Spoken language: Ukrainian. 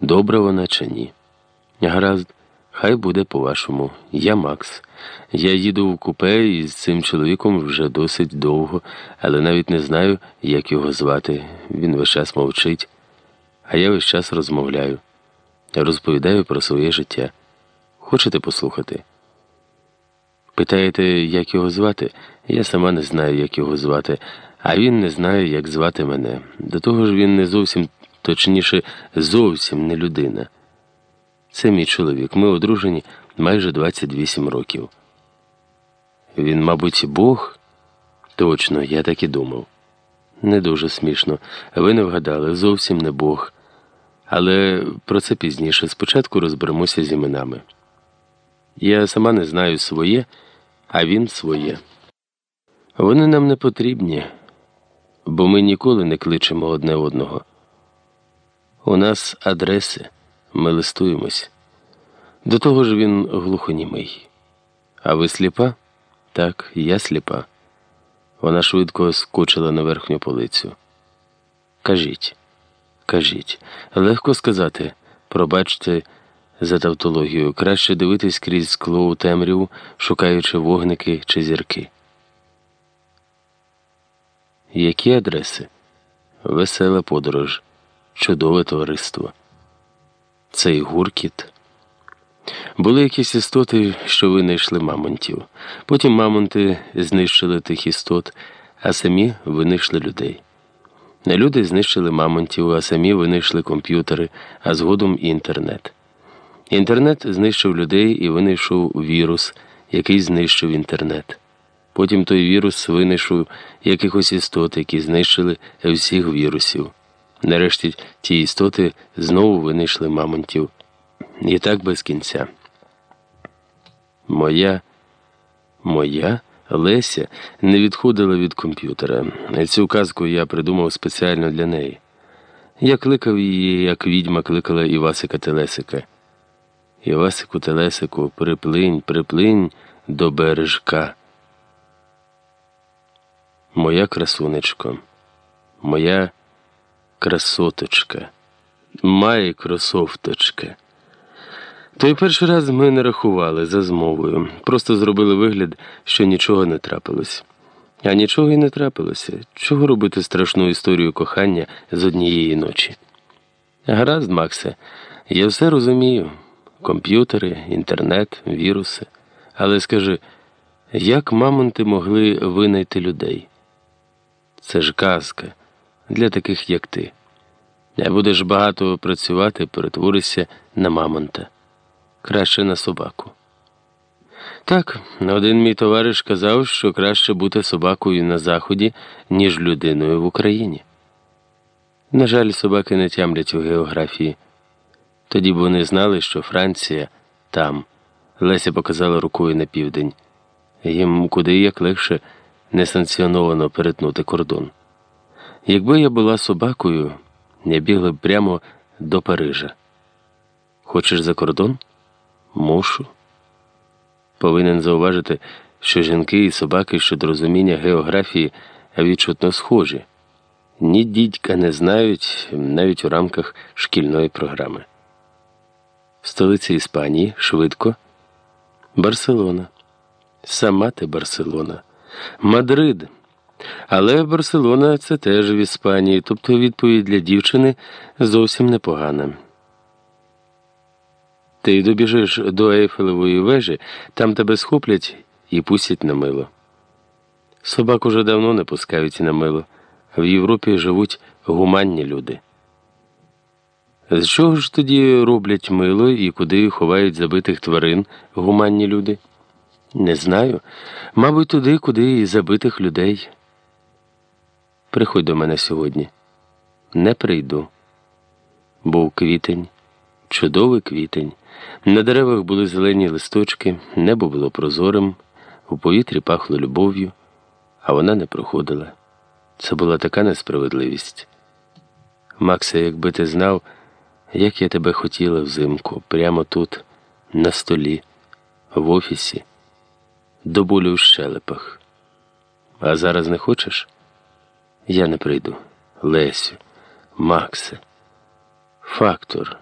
добра вона чи ні. Гаразд, хай буде по-вашому. Я Макс. Я їду в купе і з цим чоловіком вже досить довго, але навіть не знаю, як його звати. Він весь час мовчить, а я весь час розмовляю. Розповідаю про своє життя. Хочете послухати? Питаєте, як його звати? Я сама не знаю, як його звати, а він не знає, як звати мене. До того ж, він не зовсім, точніше, зовсім не людина. Це мій чоловік. Ми одружені майже 28 років. Він, мабуть, Бог? Точно, я так і думав. Не дуже смішно. Ви не вгадали, зовсім не Бог. Але про це пізніше. Спочатку розберемося з іменами. Я сама не знаю своє, а він своє. Вони нам не потрібні, бо ми ніколи не кличемо одне одного. У нас адреси, ми листуємось. До того ж він глухонімий. А ви сліпа? Так, я сліпа. Вона швидко скочила на верхню полицю. Кажіть, кажіть, легко сказати, пробачте за тавтологію, краще дивитись крізь скло у темряву, шукаючи вогники чи зірки. Які адреси? Весела подорож, чудове товариство. Цей гуркіт. Були якісь істоти, що винайшли мамонтів. Потім мамонти знищили тих істот, а самі винайшли людей. Люди знищили мамонтів, а самі винайшли комп'ютери, а згодом і інтернет. Інтернет знищив людей і винайшов вірус, який знищив інтернет. Потім той вірус винайшов якихось істот, які знищили всіх вірусів. Нарешті ті істоти знову винайшли мамонтів. І так без кінця. Моя, моя Леся не відходила від комп'ютера. Цю казку я придумав спеціально для неї. Я кликав її, як відьма кликала Івасика Телесика. Івасику Телесику, приплинь, приплинь до бережка. Моя красунечко, моя красоточка, має кросовточка. Той перший раз ми не рахували за змовою, просто зробили вигляд, що нічого не трапилось. А нічого і не трапилося. Чого робити страшну історію кохання з однієї ночі? Гаразд, Максе, я все розумію комп'ютери, інтернет, віруси. Але скажи, як мамонти могли винайти людей? Це ж казка для таких, як ти. Не будеш багато працювати, перетворишся на мамонта, краще на собаку. Так, один мій товариш казав, що краще бути собакою на Заході, ніж людиною в Україні. На жаль, собаки не тямлять у географії. Тоді б вони знали, що Франція там. Леся показала рукою на південь. Їм куди як легше несанкціоновано перетнути кордон. Якби я була собакою, я бігла б прямо до Парижа. Хочеш за кордон? Мушу. Повинен зауважити, що жінки і собаки щодо розуміння географії відчутно схожі. Ні дідька не знають навіть у рамках шкільної програми. Столиця Іспанії швидко. Барселона. Сама ти Барселона. Мадрид. Але Барселона це теж в Іспанії, тобто відповідь для дівчини зовсім непогана. Ти добіжиш до Ейфелевої вежі, там тебе схоплять і пустять на мило. Собак уже давно не пускають на мило. В Європі живуть гуманні люди. З чого ж тоді роблять мило і куди ховають забитих тварин гуманні люди? Не знаю. Мабуть, туди, куди і забитих людей. Приходь до мене сьогодні. Не прийду. Був квітень, чудовий квітень. На деревах були зелені листочки, небо було прозорим, у повітрі пахло любов'ю, а вона не проходила. Це була така несправедливість. Макса, якби ти знав. Як я тебе хотіла взимку, прямо тут, на столі, в офісі, до болю в щелепах. А зараз не хочеш? Я не прийду. Лесю, Макса, фактор.